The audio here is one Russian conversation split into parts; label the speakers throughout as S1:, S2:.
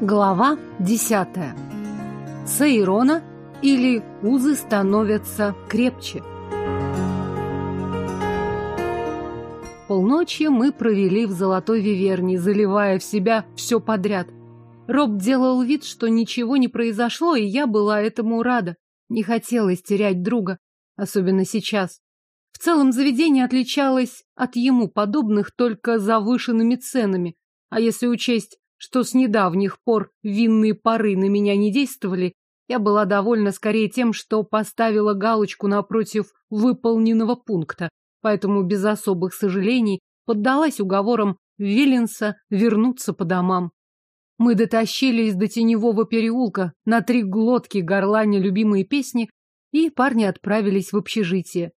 S1: Глава десятая. Саирона или узы становятся крепче. Полночи мы провели в Золотой Виверне, заливая в себя все подряд. Роб делал вид, что ничего не произошло, и я была этому рада. Не хотелось терять друга, особенно сейчас. В целом заведение отличалось от ему подобных только завышенными ценами, а если учесть что с недавних пор винные пары на меня не действовали, я была довольна скорее тем, что поставила галочку напротив выполненного пункта, поэтому без особых сожалений поддалась уговорам Виленса вернуться по домам. Мы дотащились до теневого переулка, на три глотки горлани любимые песни, и парни отправились в общежитие.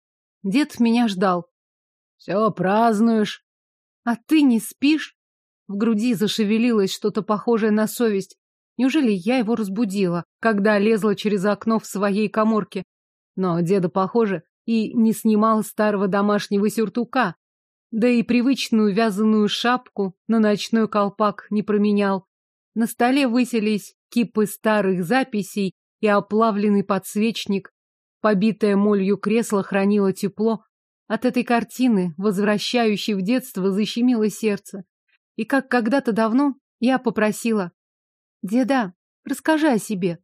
S1: Дед меня ждал. — Все празднуешь? — А ты не спишь? В груди зашевелилось что-то похожее на совесть. Неужели я его разбудила, когда лезла через окно в своей коморке? Но деда, похоже, и не снимал старого домашнего сюртука, да и привычную вязаную шапку на ночной колпак не променял. На столе выселись кипы старых записей и оплавленный подсвечник. Побитое молью кресло хранило тепло. От этой картины, возвращающей в детство, защемило сердце. И как когда-то давно я попросила. «Деда, расскажи о себе».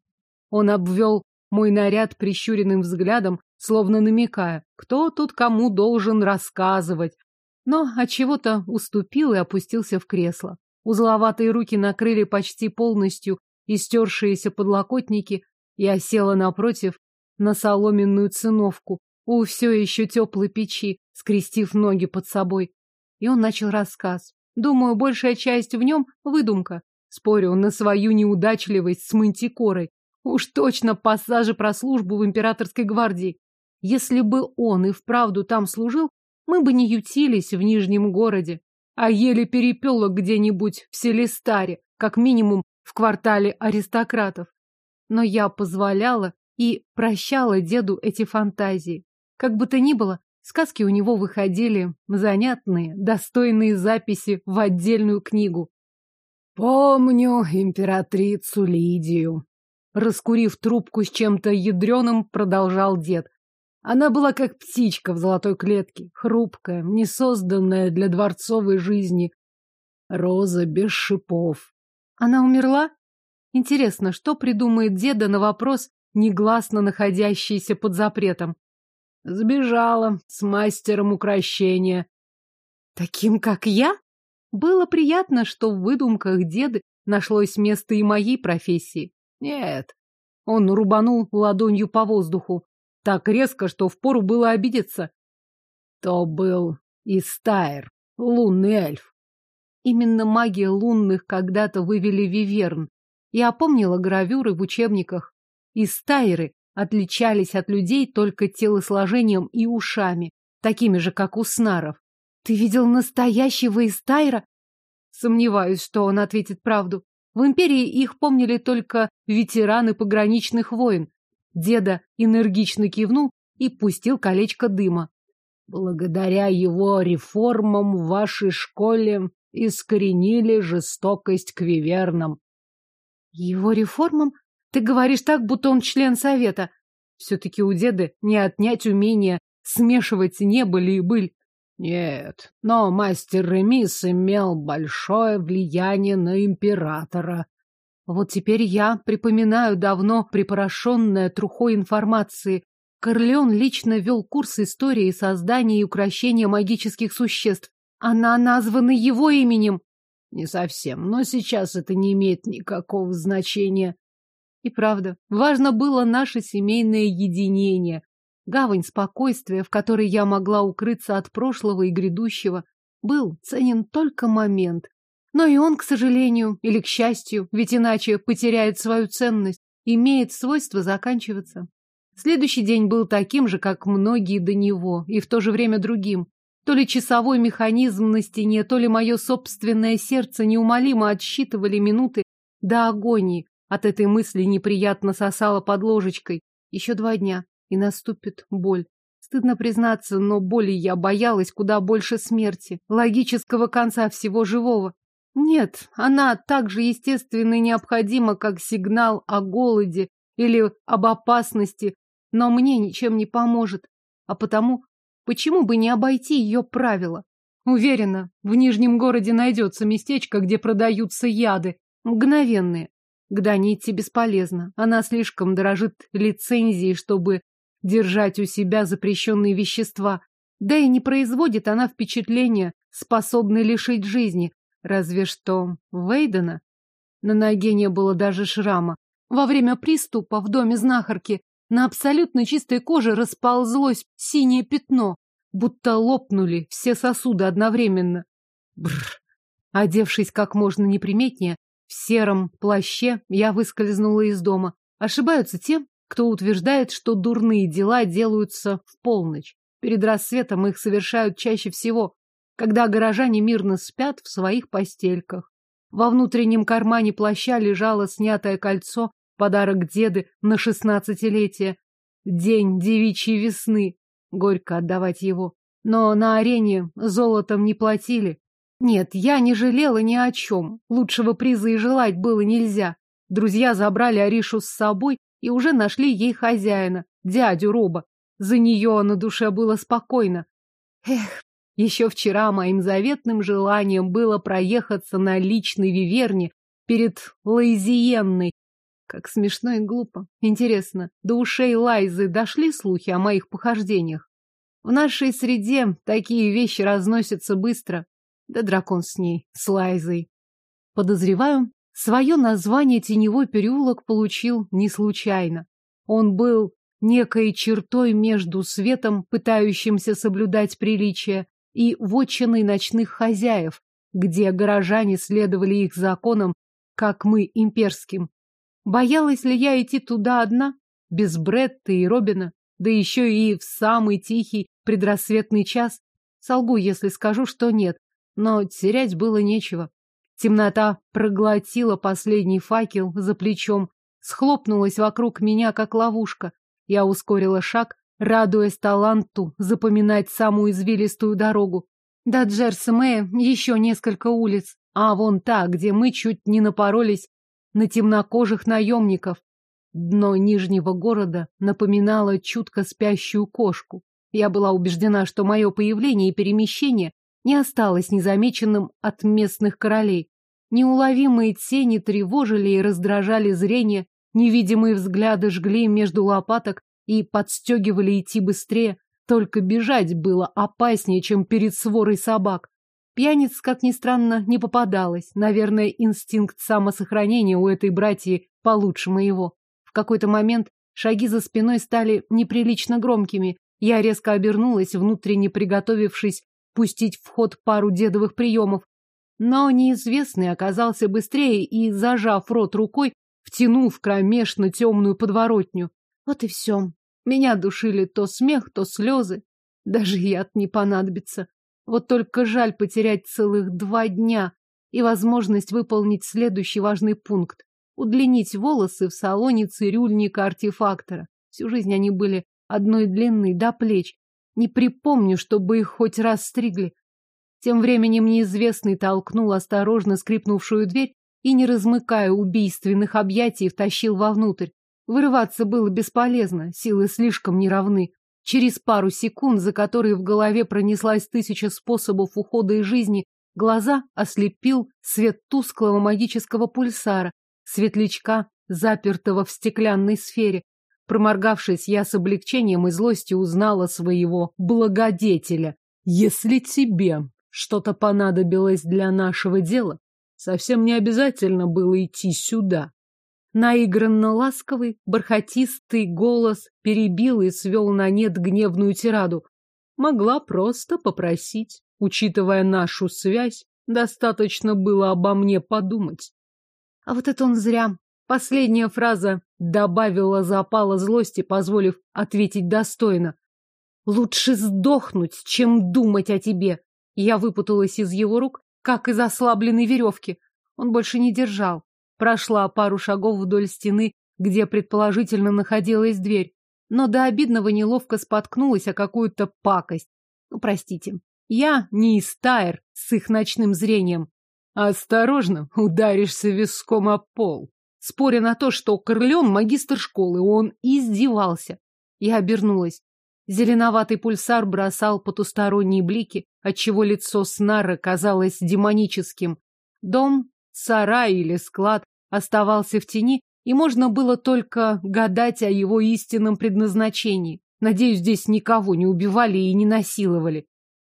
S1: Он обвел мой наряд прищуренным взглядом, словно намекая, кто тут кому должен рассказывать. Но от чего то уступил и опустился в кресло. Узловатые руки накрыли почти полностью истершиеся подлокотники. Я села напротив на соломенную циновку у все еще теплой печи, скрестив ноги под собой. И он начал рассказ. Думаю, большая часть в нем — выдумка. Спорю на свою неудачливость с мантикорой. Уж точно пассажи про службу в императорской гвардии. Если бы он и вправду там служил, мы бы не ютились в Нижнем городе, а еле перепелок где-нибудь в Селестаре, как минимум в квартале аристократов. Но я позволяла и прощала деду эти фантазии. Как бы то ни было, Сказки у него выходили занятные, достойные записи в отдельную книгу. Помню императрицу Лидию. Раскурив трубку с чем-то ядреным, продолжал дед. Она была как птичка в золотой клетке, хрупкая, не созданная для дворцовой жизни. Роза без шипов. Она умерла? Интересно, что придумает деда на вопрос, негласно находящийся под запретом? Сбежала с мастером украшения. Таким, как я? Было приятно, что в выдумках деды нашлось место и моей профессии. Нет. Он рубанул ладонью по воздуху. Так резко, что впору было обидеться. То был Истайр, лунный эльф. Именно магия лунных когда-то вывели Виверн. Я опомнила гравюры в учебниках. Истайры отличались от людей только телосложением и ушами, такими же, как у снаров. Ты видел настоящего Истайра? Сомневаюсь, что он ответит правду. В империи их помнили только ветераны пограничных войн. Деда энергично кивнул и пустил колечко дыма. Благодаря его реформам в вашей школе искоренили жестокость к вивернам. Его реформам? Ты говоришь так, будто он член совета. Все-таки у деда не отнять умение смешивать небыль и быль. Нет, но мастер Ремис имел большое влияние на императора. Вот теперь я припоминаю давно припорошенное трухой информации. Корлеон лично вел курс истории создания и укрощения магических существ. Она названа его именем. Не совсем, но сейчас это не имеет никакого значения. И правда, важно было наше семейное единение, гавань спокойствия, в которой я могла укрыться от прошлого и грядущего. Был ценен только момент. Но и он, к сожалению, или к счастью, ведь иначе потеряет свою ценность, имеет свойство заканчиваться. Следующий день был таким же, как многие до него, и в то же время другим. То ли часовой механизм на стене, то ли мое собственное сердце неумолимо отсчитывали минуты до агонии, от этой мысли неприятно сосала под ложечкой. Еще два дня, и наступит боль. Стыдно признаться, но боли я боялась куда больше смерти, логического конца всего живого. Нет, она так же естественна и необходима, как сигнал о голоде или об опасности, но мне ничем не поможет. А потому, почему бы не обойти ее правила? Уверена, в Нижнем городе найдется местечко, где продаются яды, мгновенные. Дане идти бесполезно. Она слишком дорожит лицензией, чтобы держать у себя запрещенные вещества. Да и не производит она впечатления, способной лишить жизни. Разве что Вейдена. На ноге не было даже шрама. Во время приступа в доме знахарки на абсолютно чистой коже расползлось синее пятно, будто лопнули все сосуды одновременно. Бррр. Одевшись как можно неприметнее, в сером плаще я выскользнула из дома. Ошибаются те, кто утверждает, что дурные дела делаются в полночь. Перед рассветом их совершают чаще всего, когда горожане мирно спят в своих постельках. Во внутреннем кармане плаща лежало снятое кольцо, подарок деды на шестнадцатилетие. День девичьей весны. Горько отдавать его. Но на арене золотом не платили. Нет, я не жалела ни о чем. Лучшего приза и желать было нельзя. Друзья забрали Аришу с собой и уже нашли ей хозяина, дядю Роба. За нее на душе было спокойно. Эх, еще вчера моим заветным желанием было проехаться на личной виверне перед Лайзиенной. Как смешно и глупо. Интересно, до ушей Лайзы дошли слухи о моих похождениях? В нашей среде такие вещи разносятся быстро. Да дракон с ней, с Лайзой. Подозреваю, свое название Теневой переулок получил не случайно. Он был некой чертой между светом, пытающимся соблюдать приличие, и вотчиной ночных хозяев, где горожане следовали их законам, как мы имперским. Боялась ли я идти туда одна, без Бретта и Робина, да еще и в самый тихий предрассветный час? Солгу, если скажу, что нет но терять было нечего. Темнота проглотила последний факел за плечом, схлопнулась вокруг меня, как ловушка. Я ускорила шаг, радуясь таланту запоминать самую извилистую дорогу. До Джерсмея еще несколько улиц, а вон та, где мы чуть не напоролись на темнокожих наемников. Дно Нижнего города напоминало чутко спящую кошку. Я была убеждена, что мое появление и перемещение не осталось незамеченным от местных королей. Неуловимые тени тревожили и раздражали зрение, невидимые взгляды жгли между лопаток и подстегивали идти быстрее. Только бежать было опаснее, чем перед сворой собак. Пьяниц, как ни странно, не попадалось. Наверное, инстинкт самосохранения у этой братьи получше моего. В какой-то момент шаги за спиной стали неприлично громкими. Я резко обернулась, внутренне приготовившись пустить в ход пару дедовых приемов. Но неизвестный оказался быстрее и, зажав рот рукой, втянул в кромешно темную подворотню. Вот и все. Меня душили то смех, то слезы. Даже яд не понадобится. Вот только жаль потерять целых два дня и возможность выполнить следующий важный пункт. Удлинить волосы в салоне цирюльника-артефактора. Всю жизнь они были одной длины до плеч, не припомню, чтобы их хоть раз стригли. Тем временем неизвестный толкнул осторожно скрипнувшую дверь и, не размыкая убийственных объятий, втащил вовнутрь. Вырываться было бесполезно, силы слишком неравны. Через пару секунд, за которые в голове пронеслась тысяча способов ухода из жизни, глаза ослепил свет тусклого магического пульсара, светлячка, запертого в стеклянной сфере. Проморгавшись, я с облегчением и злостью узнала своего благодетеля. Если тебе что-то понадобилось для нашего дела, совсем не обязательно было идти сюда. Наигранно ласковый, бархатистый голос перебил и свел на нет гневную тираду. Могла просто попросить. Учитывая нашу связь, достаточно было обо мне подумать. А вот это он зря. Последняя фраза добавила запала злости, позволив ответить достойно. «Лучше сдохнуть, чем думать о тебе!» Я выпуталась из его рук, как из ослабленной веревки. Он больше не держал. Прошла пару шагов вдоль стены, где предположительно находилась дверь, но до обидного неловко споткнулась о какую-то пакость. Ну, простите, я не из Тайр с их ночным зрением. Осторожно, ударишься виском о пол. Споря на то, что Корлеон магистр школы, он издевался. Я обернулась. Зеленоватый пульсар бросал потусторонние блики, отчего лицо Снара казалось демоническим. Дом, сарай или склад оставался в тени, и можно было только гадать о его истинном предназначении. Надеюсь, здесь никого не убивали и не насиловали.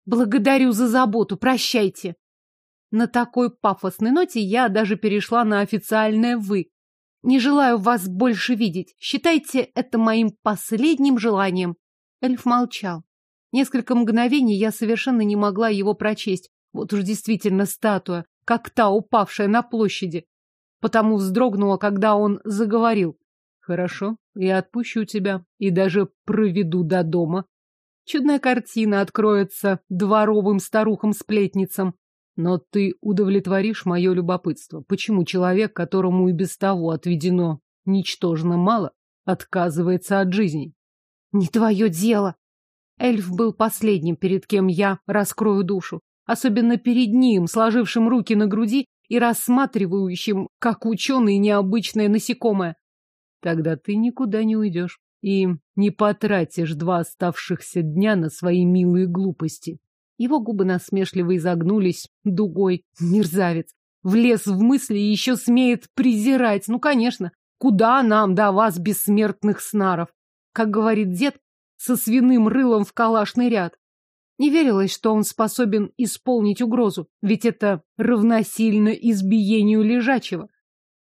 S1: Благодарю за заботу, прощайте. На такой пафосной ноте я даже перешла на официальное «вы». Не желаю вас больше видеть. Считайте это моим последним желанием. Эльф молчал. Несколько мгновений я совершенно не могла его прочесть. Вот уж действительно статуя, как та, упавшая на площади. Потому вздрогнула, когда он заговорил. Хорошо, я отпущу тебя и даже проведу до дома. Чудная картина откроется дворовым старухам-сплетницам. Но ты удовлетворишь мое любопытство. Почему человек, которому и без того отведено ничтожно мало, отказывается от жизни? Не твое дело. Эльф был последним, перед кем я раскрою душу. Особенно перед ним, сложившим руки на груди и рассматривающим, как ученый, необычное насекомое. Тогда ты никуда не уйдешь и не потратишь два оставшихся дня на свои милые глупости. Его губы насмешливо изогнулись дугой. Мерзавец. Влез в мысли и еще смеет презирать. Ну, конечно, куда нам до вас, бессмертных снаров? Как говорит дед, со свиным рылом в калашный ряд. Не верилось, что он способен исполнить угрозу, ведь это равносильно избиению лежачего.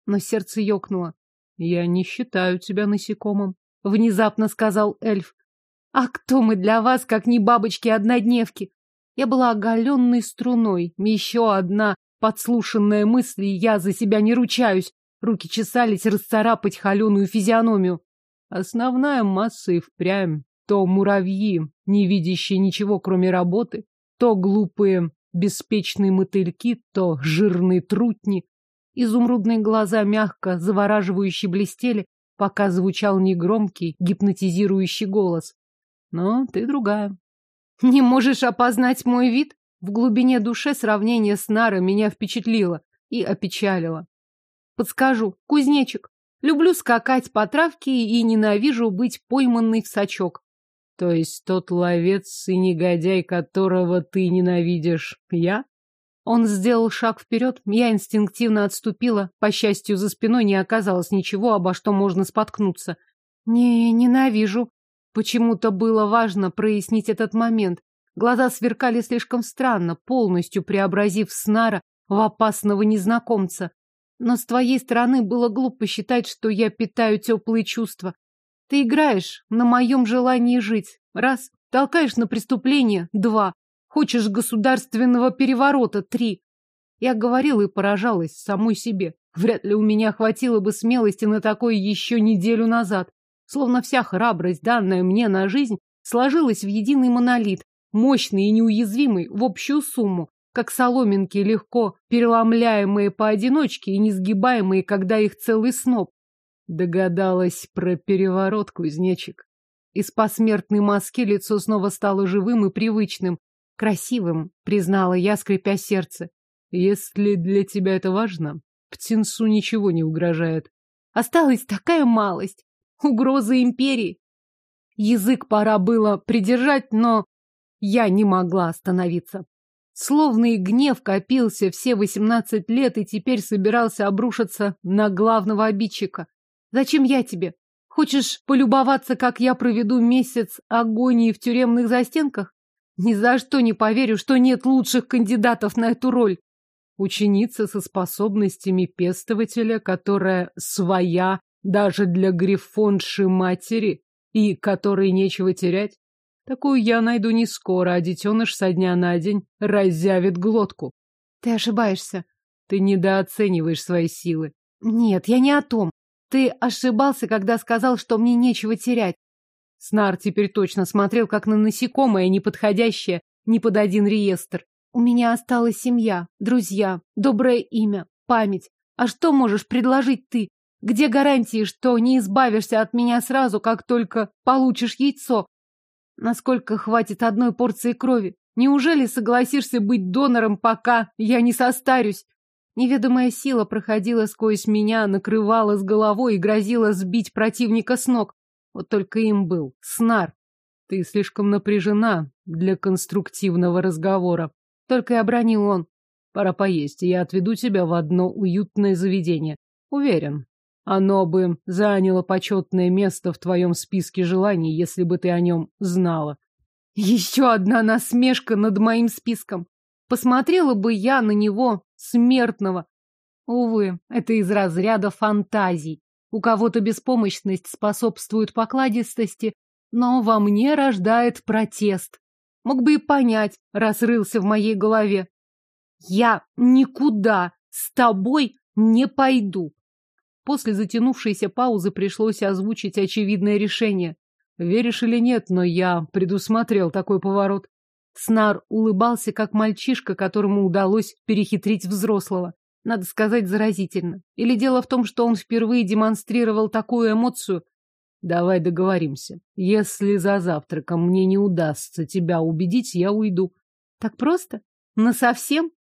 S1: Но сердце ёкнуло. «Я не считаю тебя насекомым», — внезапно сказал эльф. «А кто мы для вас, как не бабочки-однодневки?» Я была оголенной струной. Еще одна подслушанная мысль, и я за себя не ручаюсь. Руки чесались расцарапать холеную физиономию. Основная масса и впрямь. То муравьи, не видящие ничего, кроме работы, то глупые, беспечные мотыльки, то жирные трутни. Изумрудные глаза мягко, завораживающе блестели, пока звучал негромкий, гипнотизирующий голос. Но ты другая. Не можешь опознать мой вид? В глубине души сравнение с Нарой меня впечатлило и опечалило. Подскажу, кузнечик. Люблю скакать по травке и ненавижу быть пойманной в сачок. То есть тот ловец и негодяй, которого ты ненавидишь, я? Он сделал шаг вперед, я инстинктивно отступила. По счастью, за спиной не оказалось ничего, обо что можно споткнуться. Не ненавижу. Почему-то было важно прояснить этот момент. Глаза сверкали слишком странно, полностью преобразив Снара в опасного незнакомца. Но с твоей стороны было глупо считать, что я питаю теплые чувства. Ты играешь на моем желании жить. Раз. Толкаешь на преступление. Два. Хочешь государственного переворота. Три. Я говорила и поражалась самой себе. Вряд ли у меня хватило бы смелости на такое еще неделю назад. Словно вся храбрость, данная мне на жизнь, сложилась в единый монолит, мощный и неуязвимый в общую сумму, как соломинки, легко переломляемые поодиночке и несгибаемые, когда их целый сноп. Догадалась про переворот, кузнечик. Из посмертной маски лицо снова стало живым и привычным. Красивым, признала я, скрипя сердце. Если для тебя это важно, птенцу ничего не угрожает. Осталась такая малость угрозы империи. Язык пора было придержать, но я не могла остановиться. Словно гнев копился все восемнадцать лет и теперь собирался обрушиться на главного обидчика. Зачем я тебе? Хочешь полюбоваться, как я проведу месяц агонии в тюремных застенках? Ни за что не поверю, что нет лучших кандидатов на эту роль. Ученица со способностями пестователя, которая своя даже для грифонши матери, и которой нечего терять. Такую я найду не скоро, а детеныш со дня на день разъявит глотку. Ты ошибаешься. Ты недооцениваешь свои силы. Нет, я не о том. Ты ошибался, когда сказал, что мне нечего терять. Снар теперь точно смотрел, как на насекомое, неподходящее ни под один реестр. У меня осталась семья, друзья, доброе имя, память. А что можешь предложить ты? Где гарантии, что не избавишься от меня сразу, как только получишь яйцо? Насколько хватит одной порции крови? Неужели согласишься быть донором, пока я не состарюсь? Неведомая сила проходила сквозь меня, накрывала с головой и грозила сбить противника с ног. Вот только им был снар. Ты слишком напряжена для конструктивного разговора. Только и обронил он. Пора поесть, и я отведу тебя в одно уютное заведение. Уверен, оно бы заняло почетное место в твоем списке желаний, если бы ты о нем знала. Еще одна насмешка над моим списком. Посмотрела бы я на него, смертного. Увы, это из разряда фантазий. У кого-то беспомощность способствует покладистости, но во мне рождает протест. Мог бы и понять, раз рылся в моей голове. Я никуда с тобой не пойду. После затянувшейся паузы пришлось озвучить очевидное решение. Веришь или нет, но я предусмотрел такой поворот. Снар улыбался, как мальчишка, которому удалось перехитрить взрослого. Надо сказать, заразительно. Или дело в том, что он впервые демонстрировал такую эмоцию? Давай договоримся. Если за завтраком мне не удастся тебя убедить, я уйду. Так просто? Насовсем?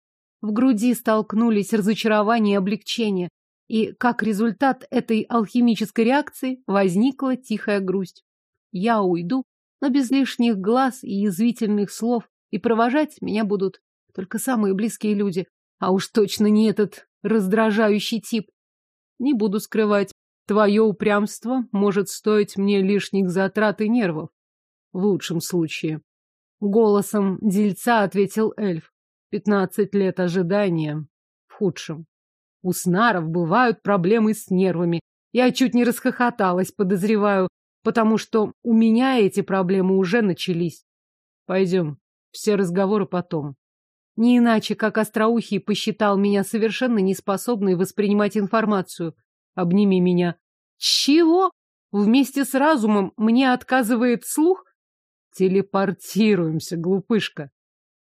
S1: В груди столкнулись разочарование и облегчение. И как результат этой алхимической реакции возникла тихая грусть. Я уйду, но без лишних глаз и язвительных слов, и провожать меня будут только самые близкие люди, а уж точно не этот раздражающий тип. Не буду скрывать, твое упрямство может стоить мне лишних затрат и нервов. В лучшем случае. Голосом дельца ответил эльф. Пятнадцать лет ожидания. В худшем. У снаров бывают проблемы с нервами. Я чуть не расхохоталась, подозреваю, потому что у меня эти проблемы уже начались. Пойдем, все разговоры потом. Не иначе, как Остроухий посчитал меня совершенно неспособной воспринимать информацию. Обними меня. Чего? Вместе с разумом мне отказывает слух? Телепортируемся, глупышка.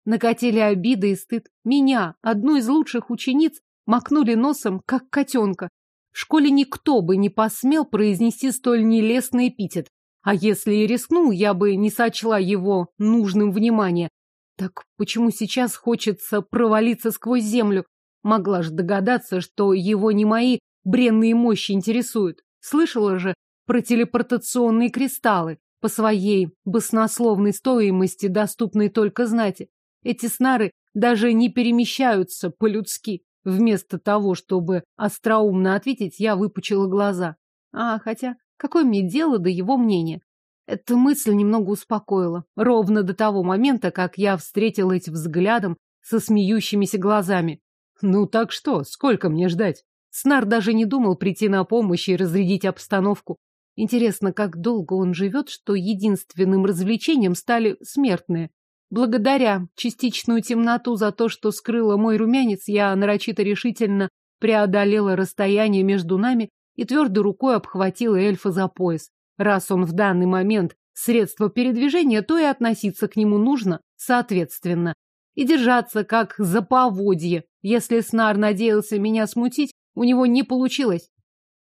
S1: Накатили обиды и стыд. Меня, одну из лучших учениц, макнули носом, как котенка. В школе никто бы не посмел произнести столь нелестный эпитет. А если и рискнул, я бы не сочла его нужным внимания. Так почему сейчас хочется провалиться сквозь землю? Могла же догадаться, что его не мои бренные мощи интересуют. Слышала же про телепортационные кристаллы, по своей баснословной стоимости, доступной только знати. Эти снары даже не перемещаются по-людски. Вместо того, чтобы остроумно ответить, я выпучила глаза. А, хотя, какое мне дело до его мнения? Эта мысль немного успокоила. Ровно до того момента, как я встретилась взглядом со смеющимися глазами. Ну так что, сколько мне ждать? Снар даже не думал прийти на помощь и разрядить обстановку. Интересно, как долго он живет, что единственным развлечением стали смертные. Благодаря частичную темноту за то, что скрыла мой румянец, я нарочито решительно преодолела расстояние между нами и твердой рукой обхватила эльфа за пояс. Раз он в данный момент средство передвижения, то и относиться к нему нужно соответственно. И держаться как за поводье. Если Снар надеялся меня смутить, у него не получилось.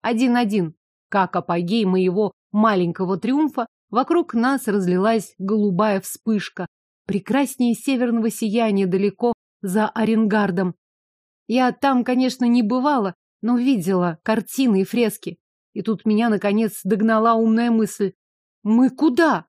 S1: Один-один. Как апогей моего маленького триумфа, вокруг нас разлилась голубая вспышка, прекраснее северного сияния далеко за Оренгардом. Я там, конечно, не бывала, но видела картины и фрески. И тут меня, наконец, догнала умная мысль. Мы куда?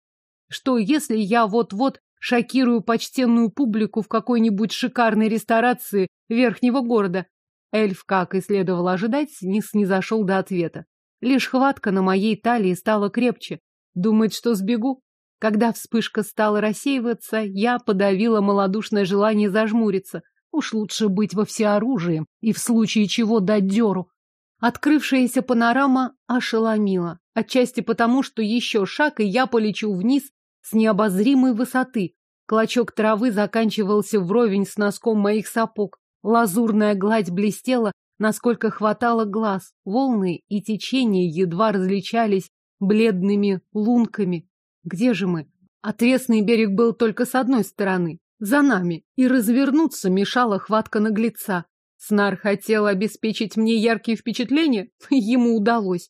S1: Что, если я вот-вот шокирую почтенную публику в какой-нибудь шикарной ресторации верхнего города? Эльф, как и следовало ожидать, не снизошел до ответа. Лишь хватка на моей талии стала крепче. Думает, что сбегу? Когда вспышка стала рассеиваться, я подавила малодушное желание зажмуриться. Уж лучше быть во всеоружии и в случае чего дать дёру. Открывшаяся панорама ошеломила. Отчасти потому, что еще шаг, и я полечу вниз с необозримой высоты. Клочок травы заканчивался вровень с носком моих сапог. Лазурная гладь блестела, насколько хватало глаз. Волны и течения едва различались бледными лунками. Где же мы? Отвесный берег был только с одной стороны, за нами, и развернуться мешала хватка наглеца. Снар хотел обеспечить мне яркие впечатления, ему удалось.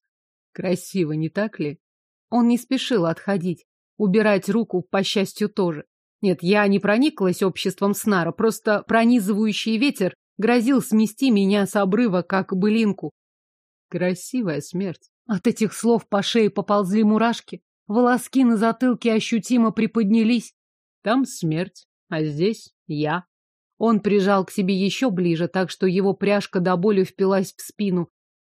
S1: Красиво, не так ли? Он не спешил отходить, убирать руку, по счастью, тоже. Нет, я не прониклась обществом Снара, просто пронизывающий ветер Грозил смести меня с обрыва, как былинку.
S2: Красивая смерть.
S1: От этих слов по шее поползли мурашки. Волоски на затылке ощутимо приподнялись.
S2: Там смерть, а здесь я.
S1: Он прижал к себе еще ближе, так что его пряжка до боли впилась в спину.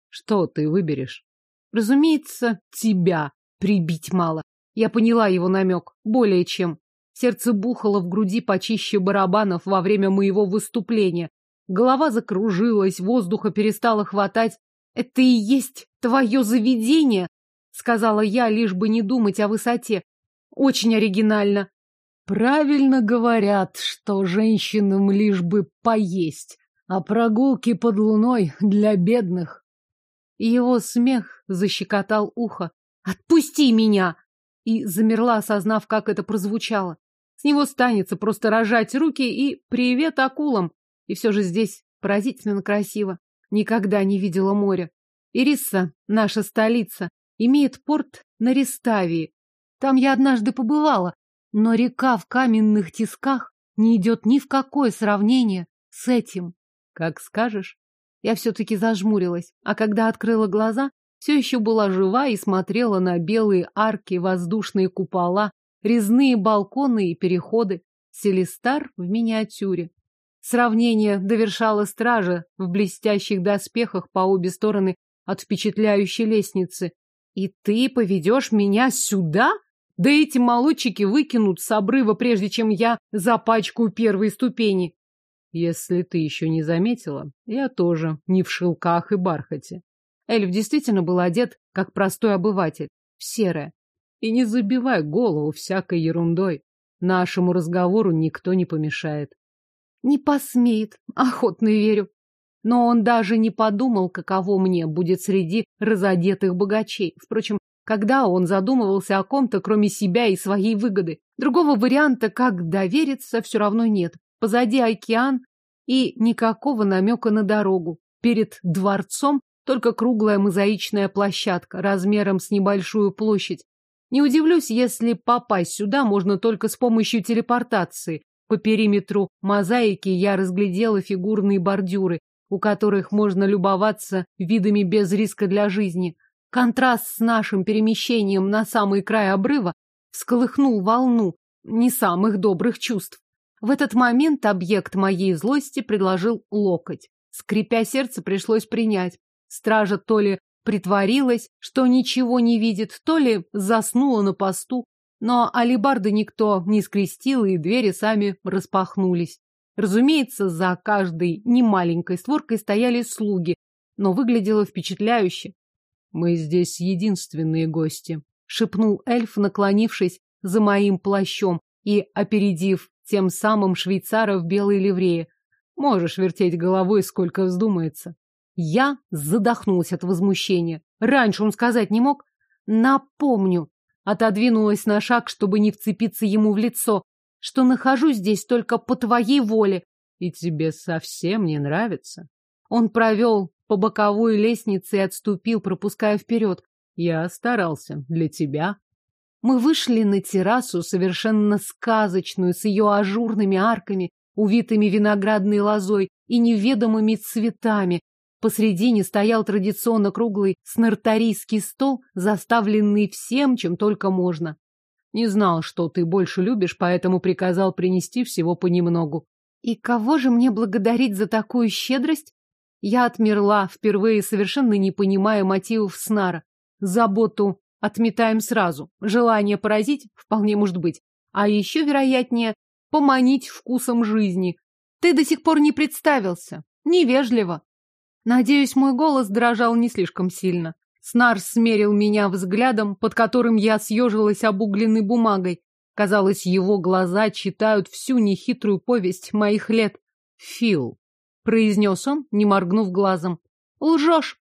S2: Что ты выберешь?
S1: Разумеется, тебя прибить мало. Я поняла его намек, более чем. Сердце бухало в груди почище барабанов во время моего выступления. Голова закружилась, воздуха перестало хватать. «Это и есть твое заведение?» — сказала я, лишь бы не думать о высоте. «Очень оригинально».
S2: Правильно говорят, что женщинам лишь бы поесть, а прогулки под луной для бедных.
S1: Его смех защекотал ухо. «Отпусти меня!» И замерла, осознав, как это прозвучало. С него станется просто рожать руки и «Привет акулам!» И все же здесь поразительно красиво. Никогда не видела моря. Ириса, наша столица, имеет порт на Реставии. Там я однажды побывала, но река в каменных тисках не идет ни в какое сравнение с этим.
S2: Как скажешь.
S1: Я все-таки зажмурилась, а когда открыла глаза, все еще была жива и смотрела на белые арки, воздушные купола, резные балконы и переходы. Селестар в миниатюре. Сравнение довершала стража в блестящих доспехах по обе стороны от впечатляющей лестницы. И ты поведешь меня сюда? Да эти молодчики выкинут с обрыва, прежде чем я запачкаю первые ступени.
S2: Если ты еще не заметила, я тоже не в шелках и бархате.
S1: Эльф действительно был одет, как простой обыватель, в серое.
S2: И не забивай голову всякой ерундой. Нашему разговору никто не помешает.
S1: Не посмеет, охотно верю. Но он даже не подумал, каково мне будет среди разодетых богачей. Впрочем, когда он задумывался о ком-то, кроме себя и своей выгоды. Другого варианта, как довериться, все равно нет. Позади океан и никакого намека на дорогу. Перед дворцом только круглая мозаичная площадка размером с небольшую площадь. Не удивлюсь, если попасть сюда можно только с помощью телепортации. По периметру мозаики я разглядела фигурные бордюры, у которых можно любоваться видами без риска для жизни. Контраст с нашим перемещением на самый край обрыва всколыхнул волну не самых добрых чувств. В этот момент объект моей злости предложил локоть. Скрипя сердце, пришлось принять. Стража то ли притворилась, что ничего не видит, то ли заснула на посту, но алибарды никто не скрестил, и двери сами распахнулись. Разумеется, за каждой немаленькой створкой стояли слуги, но выглядело впечатляюще.
S2: «Мы здесь единственные гости», —
S1: шепнул эльф, наклонившись за моим плащом и опередив тем самым швейцара в белой ливрее. «Можешь вертеть головой, сколько вздумается». Я задохнулась от возмущения. Раньше он сказать не мог. Напомню, Отодвинулась на шаг, чтобы не вцепиться ему в лицо, что нахожусь здесь только по твоей воле.
S2: И тебе совсем не нравится?
S1: Он провел по боковой лестнице и отступил, пропуская вперед.
S2: Я старался для тебя.
S1: Мы вышли на террасу, совершенно сказочную, с ее ажурными арками, увитыми виноградной лозой и неведомыми цветами, Посредине стоял традиционно круглый снартарийский стол, заставленный всем, чем только можно.
S2: Не знал, что ты больше любишь, поэтому приказал принести всего понемногу.
S1: И кого же мне благодарить за такую щедрость? Я отмерла, впервые совершенно не понимая мотивов Снара. Заботу отметаем сразу. Желание поразить вполне может быть. А еще, вероятнее, поманить вкусом жизни. Ты до сих пор не представился. Невежливо. Надеюсь, мой голос дрожал не слишком сильно. Снар смерил меня взглядом, под которым я съежилась обугленной бумагой. Казалось, его глаза читают всю нехитрую повесть моих лет. «Фил», — произнес он, не моргнув глазом. «Лжешь!»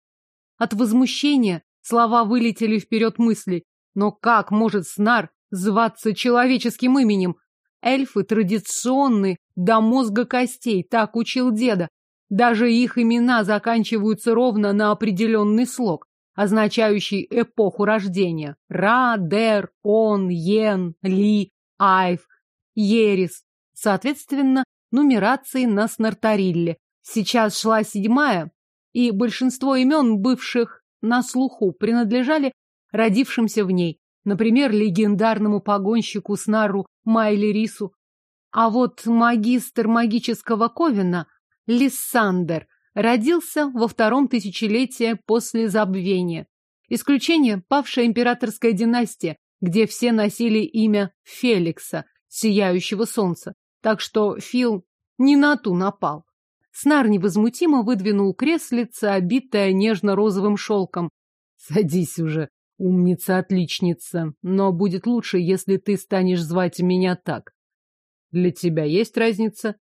S1: От возмущения слова вылетели вперед мысли. Но как может Снар зваться человеческим именем? Эльфы традиционны до мозга костей, так учил деда. Даже их имена заканчиваются ровно на определенный слог, означающий эпоху рождения. Ра, Дер, Он, Йен, Ли, Айв, Ерис. Соответственно, нумерации на Снартарилле. Сейчас шла седьмая, и большинство имен, бывших на слуху, принадлежали родившимся в ней. Например, легендарному погонщику Снару Майли Рису. А вот магистр магического Ковина, Лиссандер, родился во втором тысячелетии после забвения. Исключение – павшая императорская династия, где все носили имя Феликса, сияющего солнца. Так что Фил не на ту напал. Снар невозмутимо выдвинул креслице, обитое нежно-розовым шелком. Садись уже, умница-отличница, но будет лучше, если ты станешь звать меня так. Для тебя есть разница?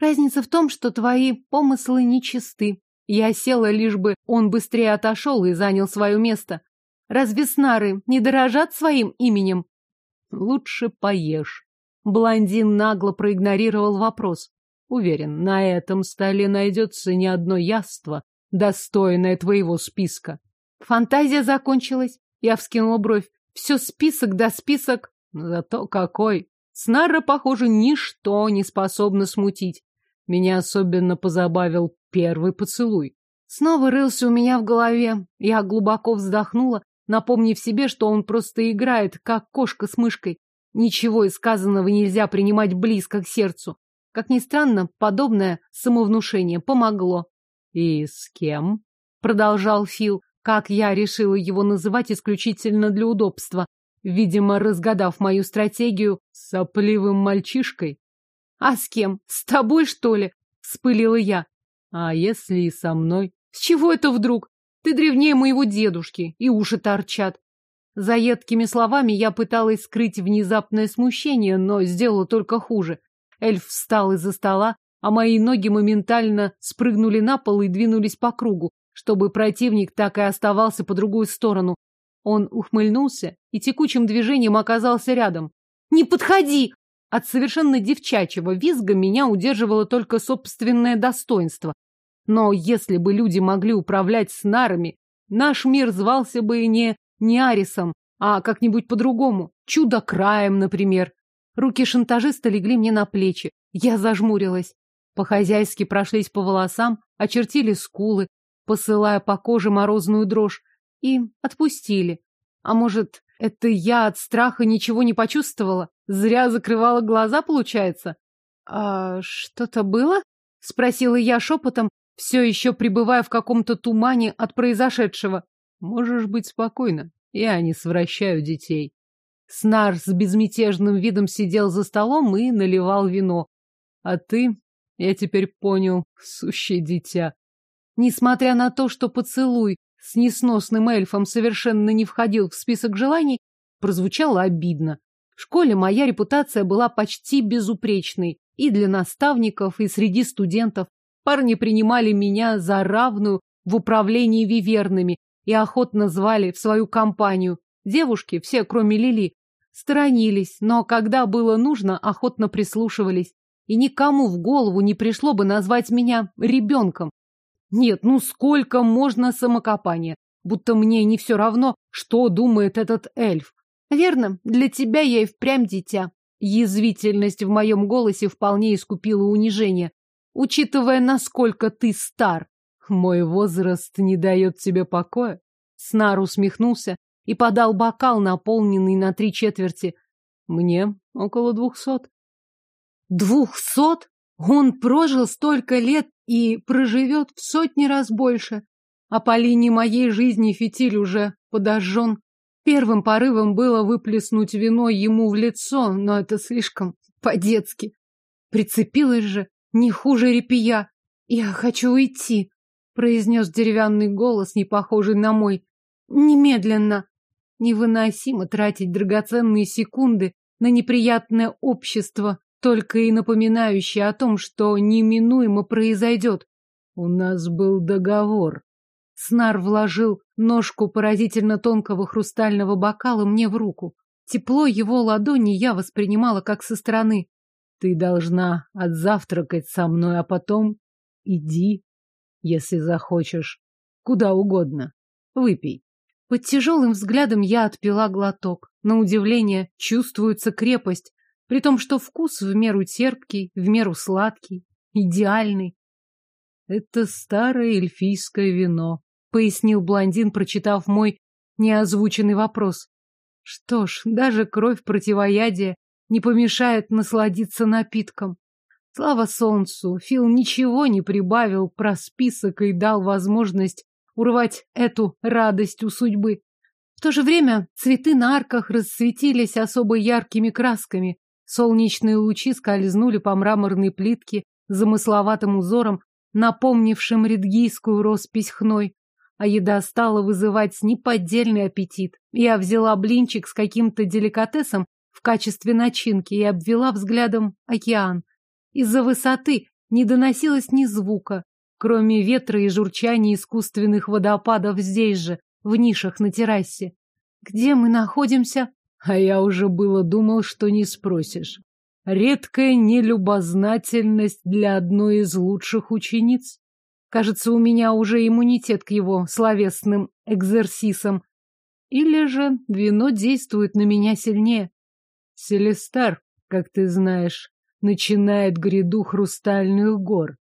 S1: Разница в том, что твои помыслы нечисты. Я села, лишь бы он быстрее отошел и занял свое место. Разве снары не дорожат своим именем? Лучше поешь. Блондин нагло проигнорировал вопрос. Уверен, на этом столе найдется не одно яство, достойное твоего списка. Фантазия закончилась. Я вскинула бровь. Все список да список. Зато какой. Снара, похоже, ничто не способно смутить. Меня особенно позабавил первый поцелуй. Снова рылся у меня в голове. Я глубоко вздохнула, напомнив себе, что он просто играет, как кошка с мышкой. Ничего из сказанного нельзя принимать близко к сердцу. Как ни странно, подобное самовнушение помогло. «И с кем?» — продолжал Фил, как я решила его называть исключительно для удобства, видимо, разгадав мою стратегию сопливым мальчишкой. «А с кем? С тобой, что ли?» — вспылила я. «А если и со мной?» «С чего это вдруг? Ты древнее моего дедушки, и уши торчат». За едкими словами я пыталась скрыть внезапное смущение, но сделала только хуже. Эльф встал из-за стола, а мои ноги моментально спрыгнули на пол и двинулись по кругу, чтобы противник так и оставался по другую сторону. Он ухмыльнулся и текучим движением оказался рядом. «Не подходи!» От совершенно девчачьего визга меня удерживало только собственное достоинство. Но если бы люди могли управлять снарами, наш мир звался бы не не Арисом, а как-нибудь по-другому. Чудо-краем, например. Руки шантажиста легли мне на плечи. Я зажмурилась. По-хозяйски прошлись по волосам, очертили скулы, посылая по коже морозную дрожь, и отпустили. А может, это я от страха ничего не почувствовала? Зря закрывала глаза, получается? А что-то было? Спросила я шепотом, все еще пребывая в каком-то тумане от произошедшего. Можешь быть спокойна, я не свращаю детей. Снар с безмятежным видом сидел за столом и наливал вино. А ты, я теперь понял, сущее дитя. Несмотря на то, что поцелуй с несносным эльфом совершенно не входил в список желаний, прозвучало обидно. В школе моя репутация была почти безупречной и для наставников, и среди студентов. Парни принимали меня за равную в управлении вивернами и охотно звали в свою компанию. Девушки, все кроме Лили, сторонились, но когда было нужно, охотно прислушивались. И никому в голову не пришло бы назвать меня ребенком. Нет, ну сколько можно самокопания? Будто мне не все равно, что думает этот эльф. Верно, для тебя я и впрямь дитя. Язвительность в моем голосе вполне искупила унижение. Учитывая, насколько ты стар. Мой возраст не дает тебе покоя. Снар усмехнулся и подал бокал, наполненный на три четверти. Мне около двухсот. Двухсот? Он прожил столько лет и проживет в сотни раз больше. А по линии моей жизни фитиль уже подожжен. Первым порывом было выплеснуть вино ему в лицо, но это слишком по-детски. Прицепилась же, не хуже репия. Я хочу уйти, произнес деревянный голос, не похожий на мой. Немедленно. Невыносимо тратить драгоценные секунды на неприятное общество, только и напоминающее о том, что неминуемо произойдет. У нас был договор. Снар вложил ножку поразительно тонкого хрустального бокала мне в руку. Тепло его ладони я воспринимала как со стороны. Ты должна отзавтракать со мной, а потом иди, если захочешь, куда угодно. Выпей. Под тяжелым взглядом я отпила глоток. На удивление чувствуется крепость, при том, что вкус в меру терпкий, в меру сладкий, идеальный.
S2: Это старое эльфийское вино, пояснил блондин, прочитав мой неозвученный вопрос. Что ж, даже кровь противоядия не помешает насладиться напитком. Слава солнцу, Фил ничего не прибавил про список и дал возможность урвать эту радость у судьбы. В то же время цветы на арках расцветились особо яркими красками. Солнечные лучи скользнули по мраморной плитке замысловатым узором, напомнившим редгийскую роспись хной. А еда стала вызывать неподдельный аппетит. Я взяла блинчик с каким-то деликатесом в качестве начинки и обвела взглядом океан. Из-за высоты не доносилось ни звука, кроме ветра и журчания искусственных водопадов здесь же, в нишах на террасе. Где мы находимся? А я уже было думал, что не спросишь. Редкая нелюбознательность для одной из лучших учениц. Кажется, у меня уже иммунитет к его словесным экзерсисам. Или же вино действует на меня сильнее. Селестар, как ты знаешь, начинает гряду хрустальных гор.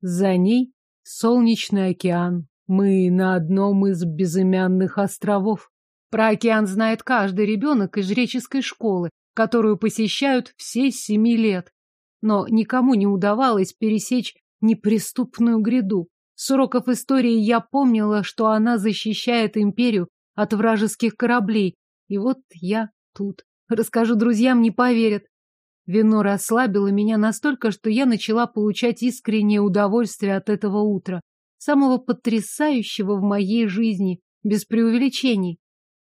S2: За ней солнечный океан. Мы на одном из безымянных островов. Про океан знает каждый ребенок из жреческой школы, которую посещают все с семи лет. Но никому не удавалось пересечь неприступную гряду. С уроков истории я помнила, что она защищает империю от вражеских кораблей. И вот я тут. Расскажу друзьям, не поверят. Вино расслабило меня настолько, что я начала получать искреннее удовольствие от этого утра. Самого потрясающего в моей жизни, без преувеличений.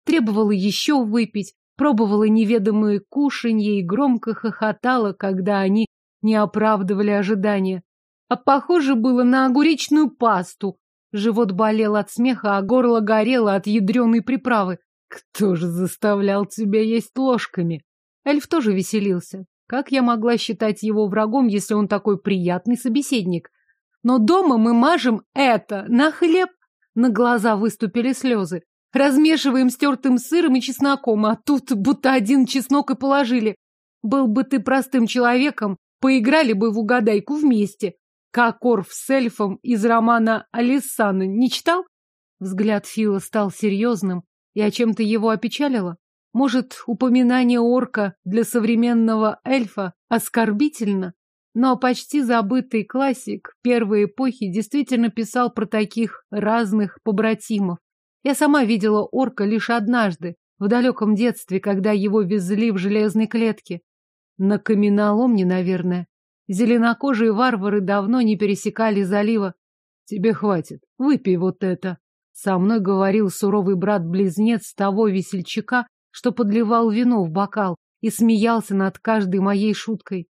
S2: Требовала еще выпить, пробовала неведомые кушанья и громко хохотала, когда они не оправдывали ожидания а похоже было на огуречную пасту. Живот болел от смеха, а горло горело от ядреной приправы. Кто же заставлял тебя есть ложками? Эльф тоже веселился. Как я могла считать его врагом, если он такой приятный собеседник? Но дома мы мажем это на хлеб. На глаза выступили слезы. Размешиваем стертым сыром и чесноком, а тут будто один чеснок и положили. Был бы ты простым человеком, поиграли бы в угадайку вместе. Как Орф с эльфом из романа Алисаны не читал? Взгляд Фила стал серьезным, и о чем-то его опечалило. Может, упоминание орка для современного эльфа оскорбительно? Но почти забытый классик первой эпохи действительно писал про таких разных побратимов. Я сама видела орка лишь однажды, в далеком детстве, когда его везли в железной клетке. На каменоломне, наверное. Зеленокожие варвары давно не пересекали залива. Тебе хватит, выпей вот это. Со мной говорил суровый брат-близнец того весельчака, что подливал вино в бокал и смеялся над каждой моей шуткой.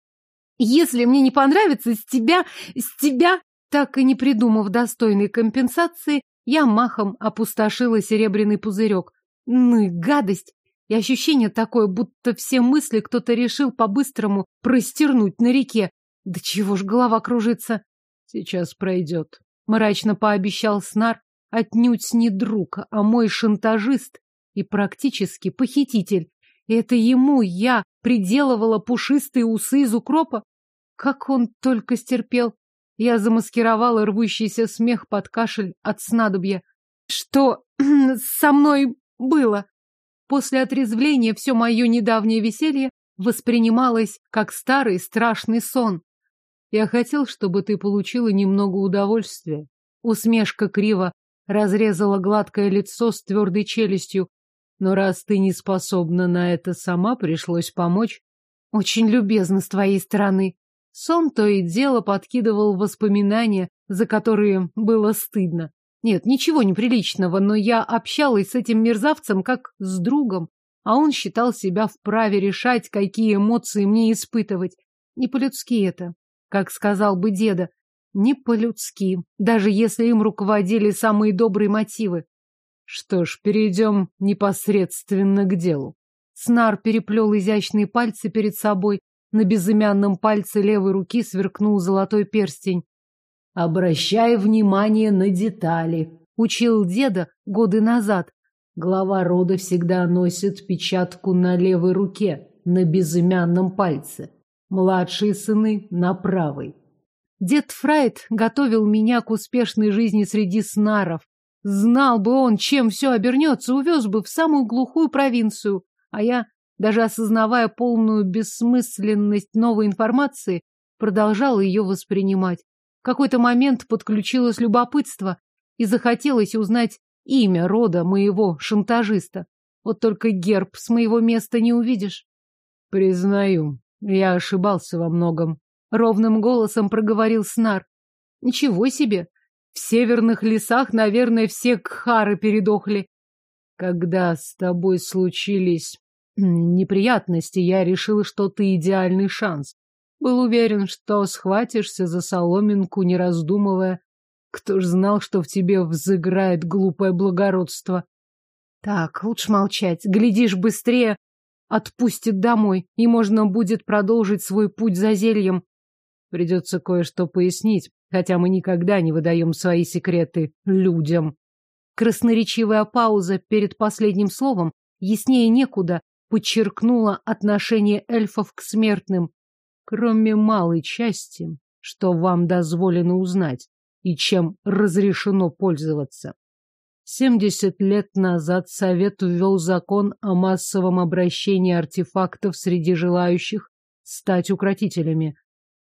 S2: Если мне не понравится, с тебя, с тебя... Так и не придумав достойной компенсации, я махом опустошила серебряный пузырек. Ну и гадость! И ощущение такое, будто все мысли кто-то решил по-быстрому простернуть на реке, да чего ж голова кружится? Сейчас пройдет. Мрачно пообещал Снар, отнюдь не друг, а мой шантажист и практически похититель. Это ему я приделывала пушистые усы из укропа. Как он только стерпел. Я замаскировала рвущийся смех под кашель от снадобья. Что со мной было? После отрезвления все мое недавнее веселье воспринималось как старый страшный сон. Я хотел, чтобы ты получила немного удовольствия. Усмешка криво разрезала гладкое лицо с твердой челюстью. Но раз ты не способна на это сама, пришлось помочь. Очень любезно с твоей стороны. Сон то и дело подкидывал воспоминания, за которые было стыдно. Нет, ничего неприличного, но я общалась с этим мерзавцем как с другом, а он считал себя вправе решать, какие эмоции мне испытывать. Не по-людски это как сказал бы деда, не по-людски, даже если им руководили самые добрые мотивы. Что ж, перейдем непосредственно к делу. Снар переплел изящные пальцы перед собой, на безымянном пальце левой руки сверкнул золотой перстень. «Обращай внимание на детали», — учил деда годы назад. Глава рода всегда носит печатку на левой руке, на безымянном пальце младшие сыны на правой.
S1: Дед Фрайт готовил меня к успешной жизни среди снаров. Знал бы он, чем все обернется, увез бы в самую глухую провинцию. А я, даже осознавая полную бессмысленность новой информации, продолжала ее воспринимать. В какой-то момент подключилось любопытство и захотелось узнать имя рода моего шантажиста. Вот только герб с моего места не увидишь.
S2: Признаю, я ошибался во многом.
S1: Ровным голосом проговорил Снар. Ничего себе! В северных лесах, наверное, все кхары передохли.
S2: Когда с тобой случились неприятности, я решил, что ты идеальный шанс. Был уверен, что схватишься за соломинку, не раздумывая. Кто ж знал, что в тебе взыграет глупое благородство?
S1: Так, лучше молчать. Глядишь, быстрее отпустит домой, и можно будет продолжить свой путь за зельем.
S2: Придется кое-что пояснить, хотя мы никогда не выдаем свои секреты людям.
S1: Красноречивая пауза перед последним словом, яснее некуда, подчеркнула отношение эльфов к смертным,
S2: кроме малой части, что вам дозволено узнать и чем разрешено пользоваться. Семьдесят лет назад Совет ввел закон о массовом обращении артефактов среди желающих стать укротителями.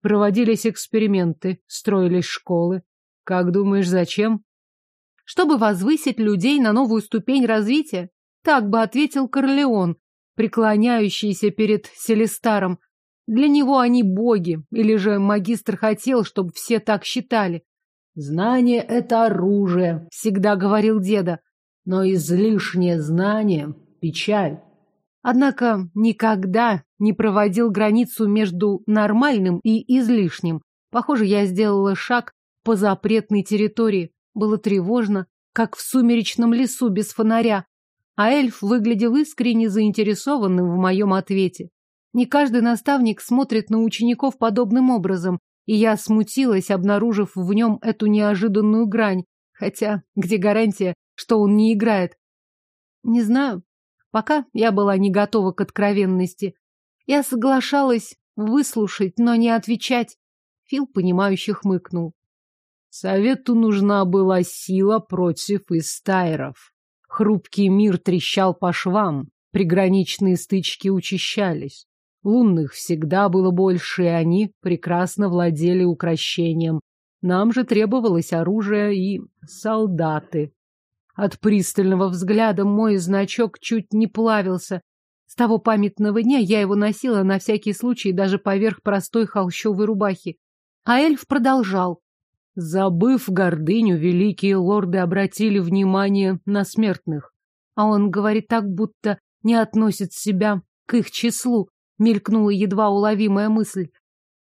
S2: Проводились эксперименты, строились школы. Как думаешь, зачем?
S1: Чтобы возвысить людей на новую ступень развития? Так бы ответил Корлеон, преклоняющийся перед Селестаром. Для него они боги, или же магистр хотел, чтобы все так считали.
S3: Знание — это оружие, всегда говорил деда. Но излишнее знание — печаль.
S1: Однако никогда не проводил границу между нормальным и излишним. Похоже, я сделала шаг по запретной территории. Было тревожно, как в сумеречном лесу без фонаря. А эльф выглядел искренне заинтересованным в моем ответе. Не каждый наставник смотрит на учеников подобным образом, и я смутилась, обнаружив в нем эту неожиданную грань. Хотя, где гарантия, что он не играет? Не знаю. Пока я была не готова к откровенности. Я соглашалась выслушать, но не отвечать. Фил, понимающе хмыкнул.
S2: Совету нужна была сила против истайров. Хрупкий мир трещал по швам, приграничные стычки учащались. Лунных всегда было больше, и они прекрасно владели украшением. Нам же требовалось оружие и солдаты. От пристального взгляда мой значок чуть не плавился. С того памятного дня я его носила на всякий случай даже поверх простой холщовой рубахи. А эльф продолжал. Забыв гордыню, великие лорды обратили внимание на смертных. А он говорит так, будто не относит себя к их числу. Мелькнула едва уловимая мысль.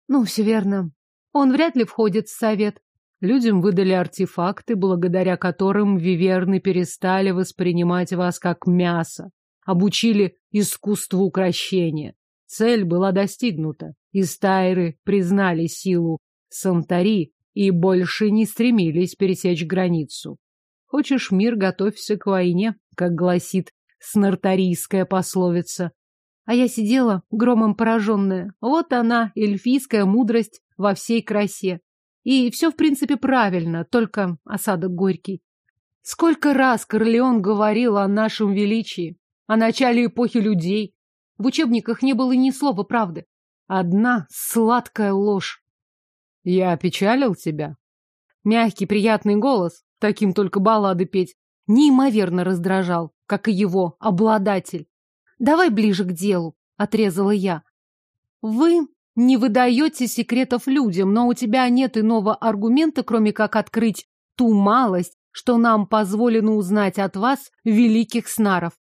S2: Ну, все верно. Он вряд ли входит в совет. Людям выдали артефакты, благодаря которым виверны перестали воспринимать вас как мясо. Обучили искусству украшения. Цель была достигнута. Истайры признали силу Сантари и больше не стремились пересечь границу. Хочешь мир, готовься к войне, как гласит снартарийская пословица. А я сидела, громом пораженная. Вот она, эльфийская мудрость во всей красе. И все, в принципе, правильно, только осадок горький. Сколько раз Корлеон говорил о нашем величии, о начале эпохи людей. В учебниках не было ни слова правды. Одна сладкая ложь. Я опечалил тебя? Мягкий, приятный голос, таким только баллады петь, неимоверно раздражал, как и его обладатель. Давай ближе к делу, отрезала я. Вы не выдаете секретов людям, но у тебя нет иного аргумента, кроме как открыть ту малость, что нам позволено узнать от вас, великих снаров.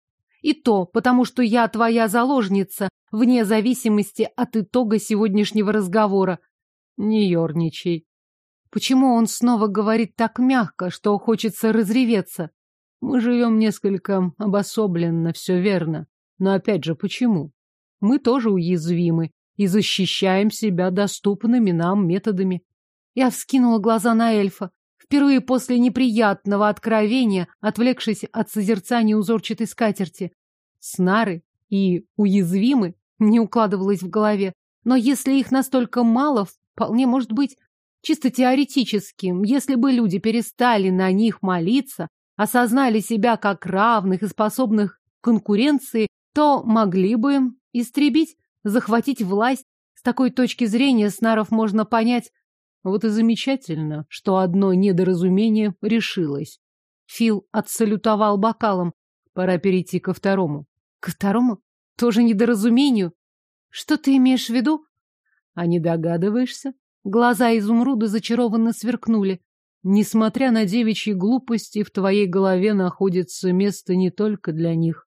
S2: И то, потому что я твоя заложница, вне зависимости от итога сегодняшнего разговора. Не ерничай. Почему он снова говорит так мягко, что хочется разреветься? Мы живем несколько обособленно, все верно. Но опять же, почему? Мы тоже уязвимы и защищаем себя доступными нам методами. Я вскинула глаза на эльфа. Впервые после неприятного откровения, отвлекшись от созерцания узорчатой скатерти. Снары и уязвимы не укладывалось в голове. Но если их настолько мало, вполне может быть.
S1: Чисто теоретически, если бы люди перестали на них молиться, осознали себя как равных и способных к конкуренции, то могли бы истребить, захватить власть. С такой точки зрения Снаров можно понять. Вот и замечательно, что одно недоразумение решилось. Фил отсалютовал бокалом. Пора перейти ко второму. Ко второму? Тоже недоразумению? Что ты имеешь в виду? А не догадываешься? Глаза изумруда зачарованно сверкнули. Несмотря на девичьи глупости, в твоей голове находится место не только для них.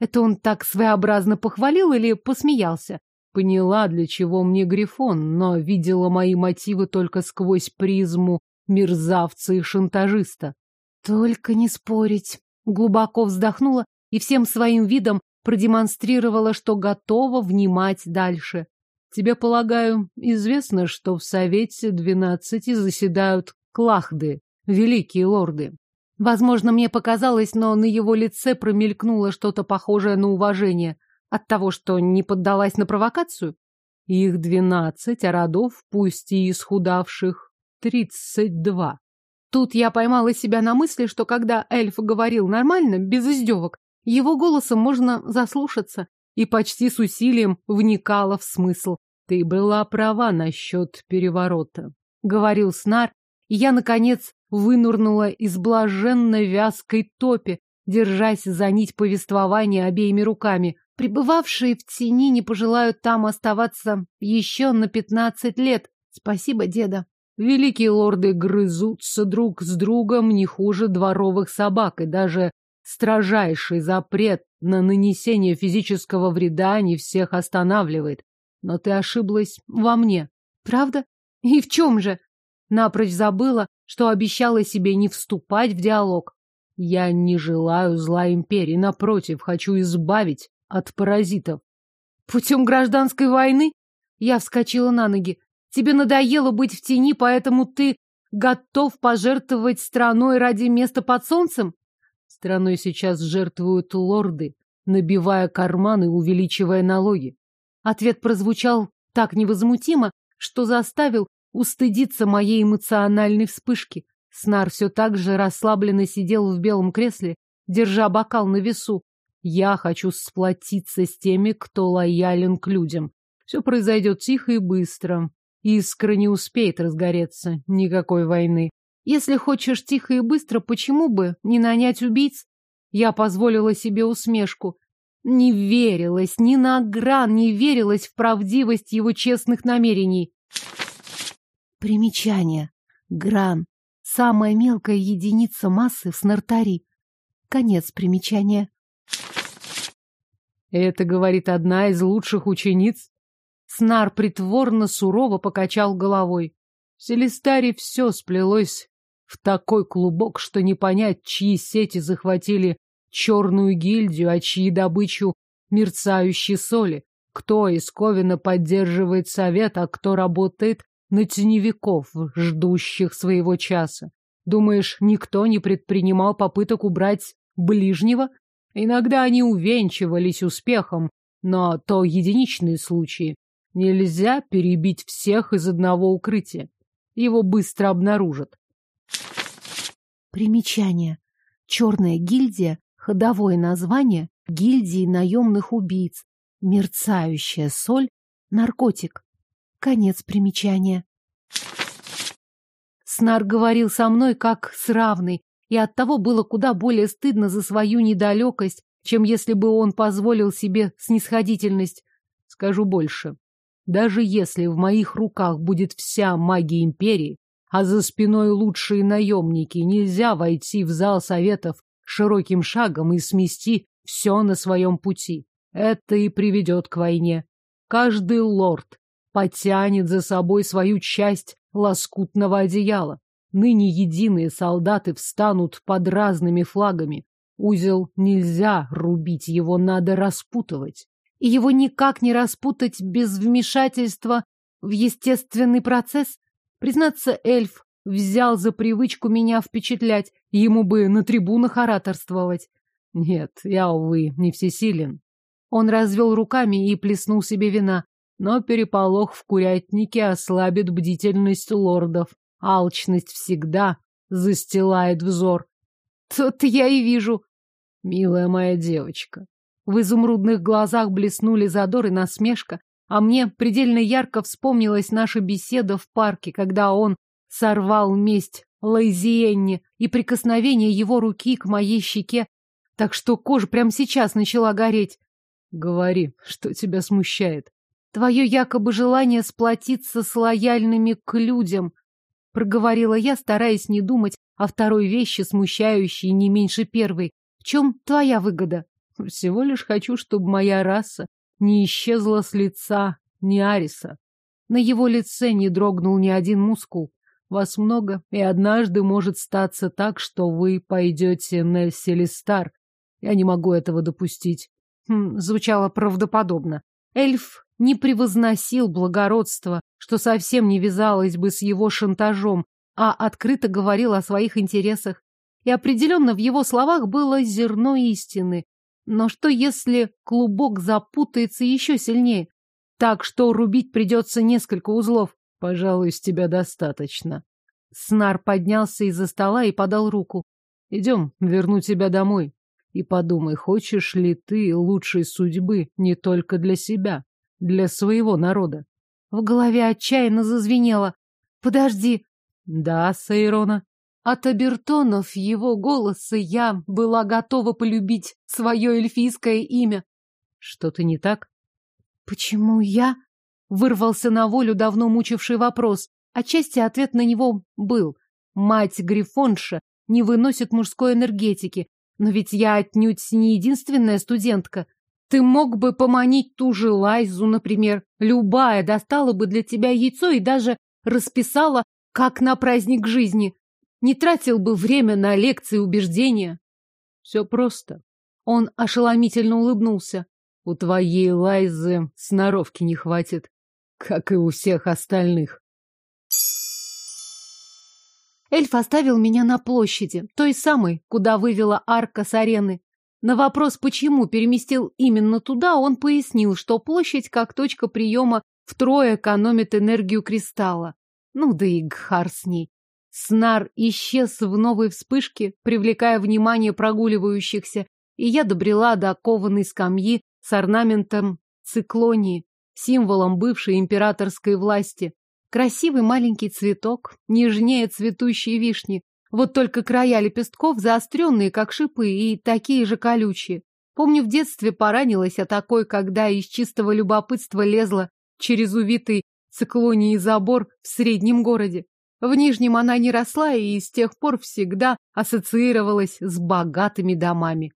S1: Это он так своеобразно похвалил или посмеялся? Поняла, для чего мне Грифон, но видела мои мотивы только сквозь призму мерзавца и шантажиста. Только не спорить. Глубоко вздохнула и всем своим видом продемонстрировала, что готова внимать дальше. Тебе, полагаю, известно, что в Совете двенадцати заседают клахды, великие лорды. Возможно, мне показалось, но на его лице промелькнуло что-то похожее на уважение от того, что не поддалась на провокацию. Их двенадцать, а родов, пусть и исхудавших, тридцать два. Тут я поймала себя на мысли, что когда эльф говорил нормально, без издевок, его голосом можно заслушаться, и почти с усилием вникала в смысл. Ты была права насчет переворота, говорил Снар, и я, наконец, вынурнула из блаженной вязкой топи, держась за нить повествования обеими руками. Пребывавшие в тени не пожелают там оставаться еще на пятнадцать лет. Спасибо, деда. Великие лорды грызутся друг с другом не хуже дворовых собак, и даже строжайший запрет на нанесение физического вреда не всех останавливает. Но ты ошиблась во мне. Правда? И в чем же? Напрочь забыла, что обещала себе не вступать в диалог. Я не желаю зла империи, напротив, хочу избавить от паразитов. Путем гражданской войны? Я вскочила на ноги. Тебе надоело быть в тени, поэтому ты готов пожертвовать страной ради места под солнцем? Страной сейчас жертвуют лорды, набивая карманы, увеличивая налоги. Ответ прозвучал так невозмутимо, что заставил устыдиться моей эмоциональной вспышки. Снар все так же расслабленно сидел в белом кресле, держа бокал на весу. Я хочу сплотиться с теми, кто лоялен к людям. Все произойдет тихо и быстро. Искра не успеет разгореться. Никакой войны. Если хочешь тихо и быстро, почему бы не нанять убийц? Я позволила себе усмешку. Не верилась ни на гран, не верилась в правдивость его честных намерений. Примечание. Гран. Самая мелкая единица массы в снартари. Конец примечания. Это говорит одна из лучших учениц. Снар притворно сурово покачал головой. В Селестаре все сплелось в такой клубок, что не понять, чьи сети захватили черную гильдию, а чьи добычу мерцающие соли. Кто из Ковина поддерживает совет, а кто работает на теневиков, ждущих своего часа. Думаешь, никто не предпринимал попыток убрать ближнего? Иногда они увенчивались успехом, но то единичные случаи. Нельзя перебить всех из одного укрытия. Его быстро обнаружат. Примечание. Черная гильдия Ходовое название гильдии наемных убийц. Мерцающая соль. Наркотик. Конец примечания. Снар говорил со мной как с равной, и оттого было куда более стыдно за свою недалекость, чем если бы он позволил себе снисходительность. Скажу больше. Даже если в моих руках будет вся магия империи, а за спиной лучшие наемники, нельзя войти в зал советов широким шагом и смести все на своем пути. Это и приведет к войне. Каждый лорд потянет за собой свою часть лоскутного одеяла. Ныне единые солдаты встанут под разными флагами. Узел нельзя рубить, его надо распутывать. И его никак не распутать без вмешательства в естественный процесс. Признаться, эльф взял за привычку меня впечатлять, ему бы на трибунах ораторствовать. Нет, я, увы, не всесилен. Он развел руками и плеснул себе вина.
S3: Но переполох в курятнике ослабит бдительность лордов. Алчность всегда застилает взор.
S1: Тут я и вижу.
S3: Милая моя девочка.
S1: В изумрудных глазах блеснули задор и насмешка, а мне предельно ярко вспомнилась наша беседа в парке, когда он сорвал месть Лайзиенне и прикосновение его руки к моей щеке, так что кожа прямо сейчас начала гореть.
S3: Говори, что тебя смущает.
S1: Твое якобы желание сплотиться с лояльными к людям, проговорила я, стараясь не думать о второй вещи, смущающей не меньше первой. В чем твоя выгода?
S3: Всего лишь хочу, чтобы моя раса не исчезла с лица ни Ариса. На его лице не дрогнул ни один мускул. Вас много, и однажды может статься так, что вы пойдете на Селестар. Я не могу этого допустить.
S1: Хм, звучало правдоподобно. Эльф не превозносил благородство, что совсем не вязалось бы с его шантажом, а открыто говорил о своих интересах. И определенно в его словах было зерно истины. Но что если клубок запутается еще сильнее? Так что рубить придется несколько узлов.
S3: Пожалуй, с тебя достаточно.
S1: Снар поднялся из-за стола и подал руку.
S3: Идем, верну тебя домой. И подумай, хочешь ли ты лучшей судьбы не только для себя, для своего народа?
S1: В голове отчаянно зазвенело. Подожди.
S3: Да, Сейрона.
S1: От обертонов его голоса я была готова полюбить свое эльфийское имя.
S3: Что-то не так?
S1: Почему я? Вырвался на волю давно мучивший вопрос. Отчасти ответ на него был. Мать Грифонша не выносит мужской энергетики. Но ведь я отнюдь не единственная студентка. Ты мог бы поманить ту же Лайзу, например. Любая достала бы для тебя яйцо и даже расписала, как на праздник жизни. Не тратил бы время на лекции убеждения.
S3: Все просто.
S1: Он ошеломительно улыбнулся.
S3: У твоей Лайзы сноровки не хватит как и у всех остальных.
S1: Эльф оставил меня на площади, той самой, куда вывела арка с арены. На вопрос, почему переместил именно туда, он пояснил, что площадь, как точка приема, втрое экономит энергию кристалла. Ну да и гхар с ней. Снар исчез в новой вспышке, привлекая внимание прогуливающихся, и я добрела до кованой скамьи с орнаментом циклонии символом бывшей императорской власти. Красивый маленький цветок, нежнее цветущей вишни. Вот только края лепестков заостренные, как шипы, и такие же колючие. Помню, в детстве поранилась о такой, когда из чистого любопытства лезла через увитый циклонией забор в среднем городе. В Нижнем она не росла и с тех пор всегда ассоциировалась с богатыми домами.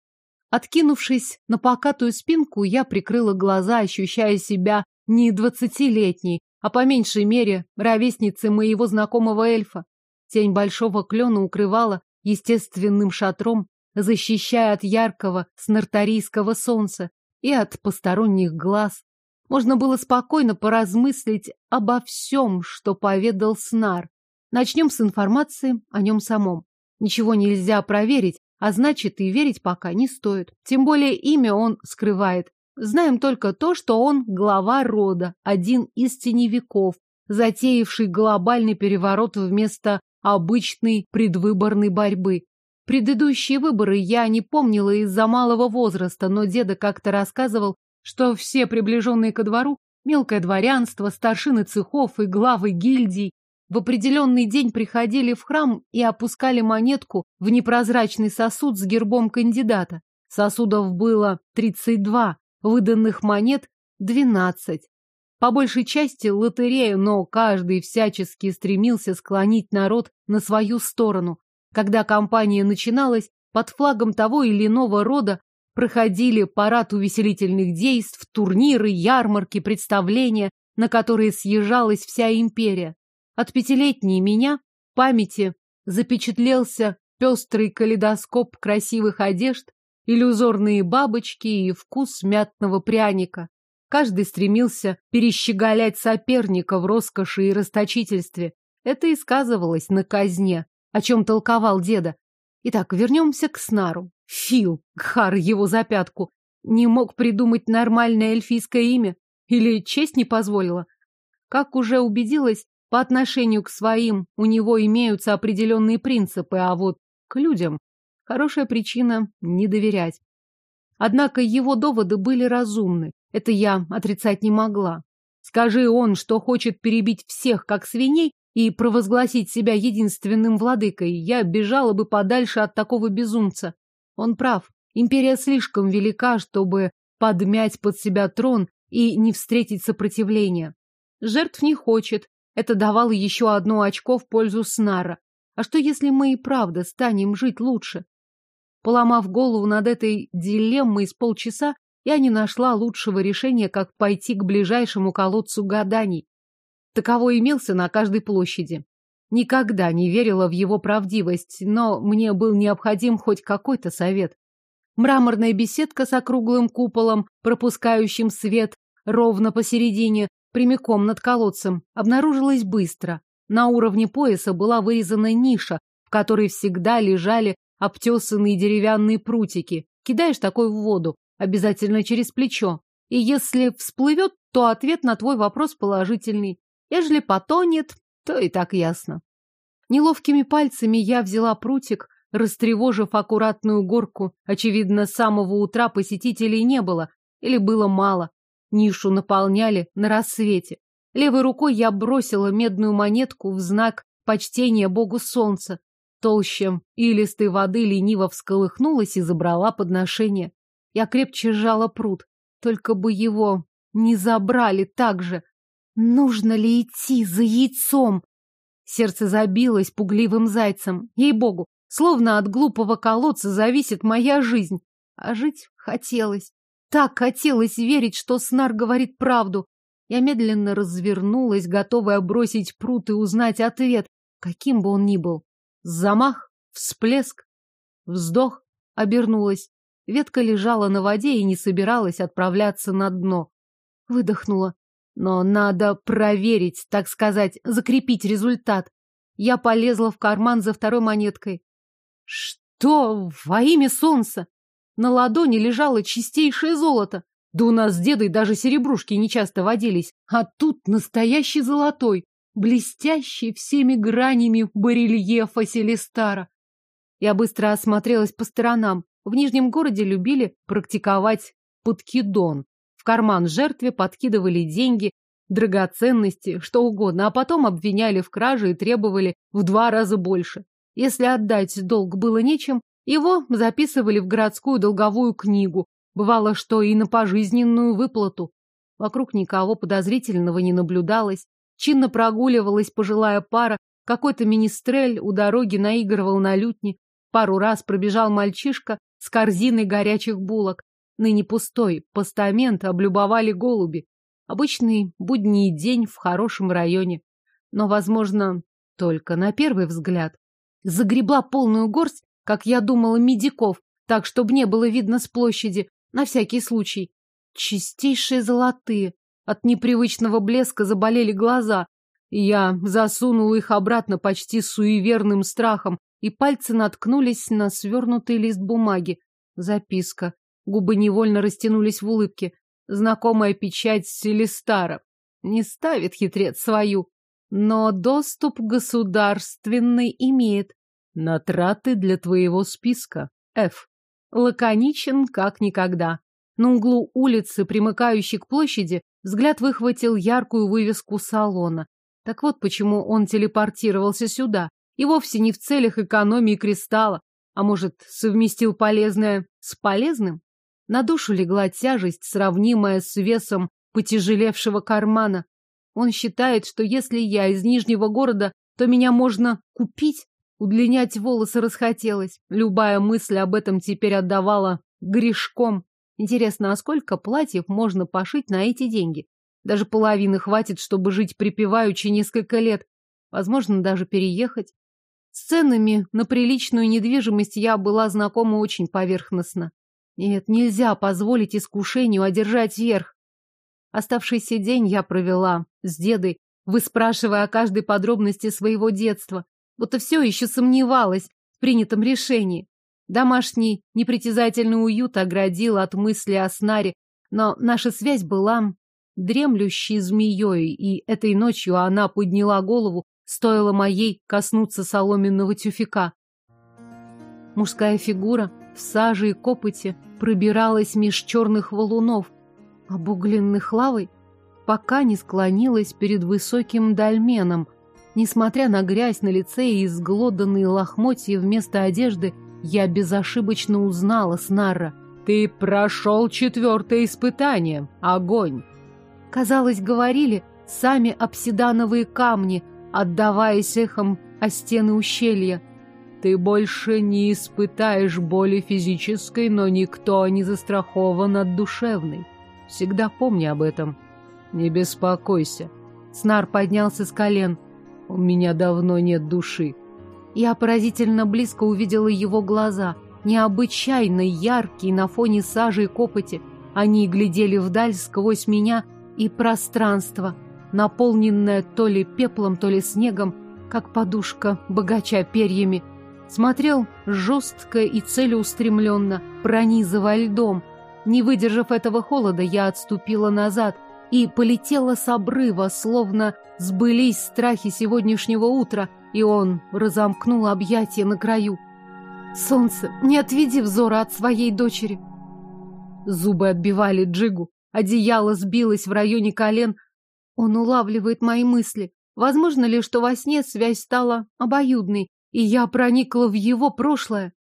S1: Откинувшись на покатую спинку, я прикрыла глаза, ощущая себя не двадцатилетней, а по меньшей мере ровесницей моего знакомого эльфа. Тень большого клена укрывала естественным шатром, защищая от яркого снартарийского солнца и от посторонних глаз. Можно было спокойно поразмыслить обо всем, что поведал Снар. Начнем с информации о нем самом. Ничего нельзя проверить, а значит, и верить пока не стоит. Тем более имя он скрывает. Знаем только то, что он глава рода, один из теневиков, затеявший глобальный переворот вместо обычной предвыборной борьбы. Предыдущие выборы я не помнила из-за малого возраста, но деда как-то рассказывал, что все приближенные ко двору, мелкое дворянство, старшины цехов и главы гильдий в определенный день приходили в храм и опускали монетку в непрозрачный сосуд с гербом кандидата. Сосудов было 32, выданных монет – 12. По большей части лотерея, но каждый всячески стремился склонить народ на свою сторону. Когда кампания начиналась, под флагом того или иного рода проходили парад увеселительных действий, турниры, ярмарки, представления, на которые съезжалась вся империя. От пятилетней меня в памяти запечатлелся пестрый калейдоскоп красивых одежд, иллюзорные бабочки и вкус мятного пряника. Каждый стремился перещеголять соперника в роскоши и расточительстве. Это и сказывалось на казне, о чем толковал деда. Итак, вернемся к Снару. Фил, Гхар его за пятку, не мог придумать нормальное эльфийское имя. Или честь не позволила? Как уже убедилась, по отношению к своим у него имеются определенные принципы, а вот к людям хорошая причина не доверять. Однако его доводы были разумны. Это я отрицать не могла. Скажи он, что хочет перебить всех, как свиней, и провозгласить себя единственным владыкой, я бежала бы подальше от такого безумца. Он прав. Империя слишком велика, чтобы подмять под себя трон и не встретить сопротивления. Жертв не хочет. Это давало еще одно очко в пользу Снара. А что, если мы и правда станем жить лучше? Поломав голову над этой дилеммой с полчаса, я не нашла лучшего решения, как пойти к ближайшему колодцу гаданий. Таковой имелся на каждой площади. Никогда не верила в его правдивость, но мне был необходим хоть какой-то совет. Мраморная беседка с округлым куполом, пропускающим свет ровно посередине, прямиком над колодцем, обнаружилась быстро. На уровне пояса была вырезана ниша, в которой всегда лежали обтесанные деревянные прутики. Кидаешь такой в воду, обязательно через плечо. И если всплывет, то ответ на твой вопрос положительный. Ежели потонет, то и так ясно. Неловкими пальцами я взяла прутик, растревожив аккуратную горку. Очевидно, с самого утра посетителей не было, или было мало. Нишу наполняли на рассвете. Левой рукой я бросила медную монетку в знак почтения богу солнца. Толще илистой воды лениво всколыхнулась и забрала подношение. Я крепче сжала пруд. Только бы его не забрали так же. Нужно ли идти за яйцом? Сердце забилось пугливым зайцем. Ей-богу, словно от глупого колодца зависит моя жизнь. А жить хотелось. Так хотелось верить, что Снар говорит правду. Я медленно развернулась, готовая бросить пруд и узнать ответ, каким бы он ни был. Замах, всплеск, вздох, обернулась. Ветка лежала на воде и не собиралась отправляться на дно. Выдохнула. Но надо проверить, так сказать, закрепить результат. Я полезла в карман за второй монеткой. Что во имя солнца? На ладони лежало чистейшее золото. Да у нас с дедой даже серебрушки нечасто водились. А тут настоящий золотой блестящий всеми гранями барельефа Селестара. Я быстро осмотрелась по сторонам. В Нижнем городе любили практиковать подкидон. В карман жертве подкидывали деньги, драгоценности, что угодно, а потом обвиняли в краже и требовали в два раза больше. Если отдать долг было нечем, его записывали в городскую долговую книгу. Бывало, что и на пожизненную выплату. Вокруг никого подозрительного не наблюдалось. Чинно прогуливалась пожилая пара, какой-то министрель у дороги наигрывал на лютне, пару раз пробежал мальчишка с корзиной горячих булок. Ныне пустой постамент облюбовали голуби. Обычный будний день в хорошем районе. Но, возможно, только на первый взгляд. Загребла полную горсть, как я думала, медиков, так, чтобы не было видно с площади, на всякий случай. Чистейшие золотые, от непривычного блеска заболели глаза. Я засунул их обратно почти суеверным страхом, и пальцы наткнулись на свернутый лист бумаги. Записка. Губы невольно растянулись в улыбке. Знакомая печать Селестара. Не ставит хитрец свою, но доступ государственный имеет. На траты для твоего списка. Ф. Лаконичен, как никогда. На углу улицы, примыкающей к площади, взгляд выхватил яркую вывеску салона. Так вот почему он телепортировался сюда. И вовсе не в целях экономии кристалла, а может, совместил полезное с полезным? На душу легла тяжесть, сравнимая с весом потяжелевшего кармана. Он считает, что если я из Нижнего города, то меня можно купить. Удлинять волосы расхотелось. Любая мысль об этом теперь отдавала грешком. Интересно, а сколько платьев можно пошить на эти деньги? Даже половины хватит, чтобы жить припеваючи несколько лет. Возможно, даже переехать. С ценами на приличную недвижимость я была знакома очень поверхностно. Нет, нельзя позволить искушению одержать верх. Оставшийся день я провела с дедой, выспрашивая о каждой подробности своего детства, будто все еще сомневалась в принятом решении. Домашний непритязательный уют оградил от мысли о снаре, но наша связь была дремлющей змеей, и этой ночью она подняла голову, стоило моей коснуться соломенного тюфяка. Мужская фигура в саже и копоте пробиралась меж черных валунов, обугленных лавой, пока не склонилась перед высоким дольменом. Несмотря на грязь на лице и изглоданные лохмотья вместо одежды, я безошибочно узнала Снарра. «Ты прошел четвертое испытание. Огонь!» Казалось, говорили сами обсидановые камни, отдаваясь эхом о стены ущелья. Ты больше не испытаешь боли физической, но никто не застрахован от душевной. Всегда помни об этом. Не беспокойся. Снар поднялся с колен. У меня давно нет души. Я поразительно близко увидела его глаза, необычайно яркие на фоне сажи и копоти. Они глядели вдаль сквозь меня и пространство, наполненное то ли пеплом, то ли снегом, как подушка богача перьями. Смотрел жестко и целеустремленно, пронизывая льдом. Не выдержав этого холода, я отступила назад и полетела с обрыва, словно сбылись страхи сегодняшнего утра, и он разомкнул объятия на краю. «Солнце, не отведи взора от своей дочери!» Зубы отбивали Джигу, одеяло сбилось в районе колен. Он улавливает мои мысли. Возможно ли, что во сне связь стала обоюдной, и я проникла в его прошлое?